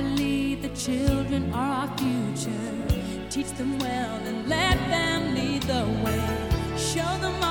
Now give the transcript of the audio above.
believe the children are our future. Teach them well and let them lead the way. Show them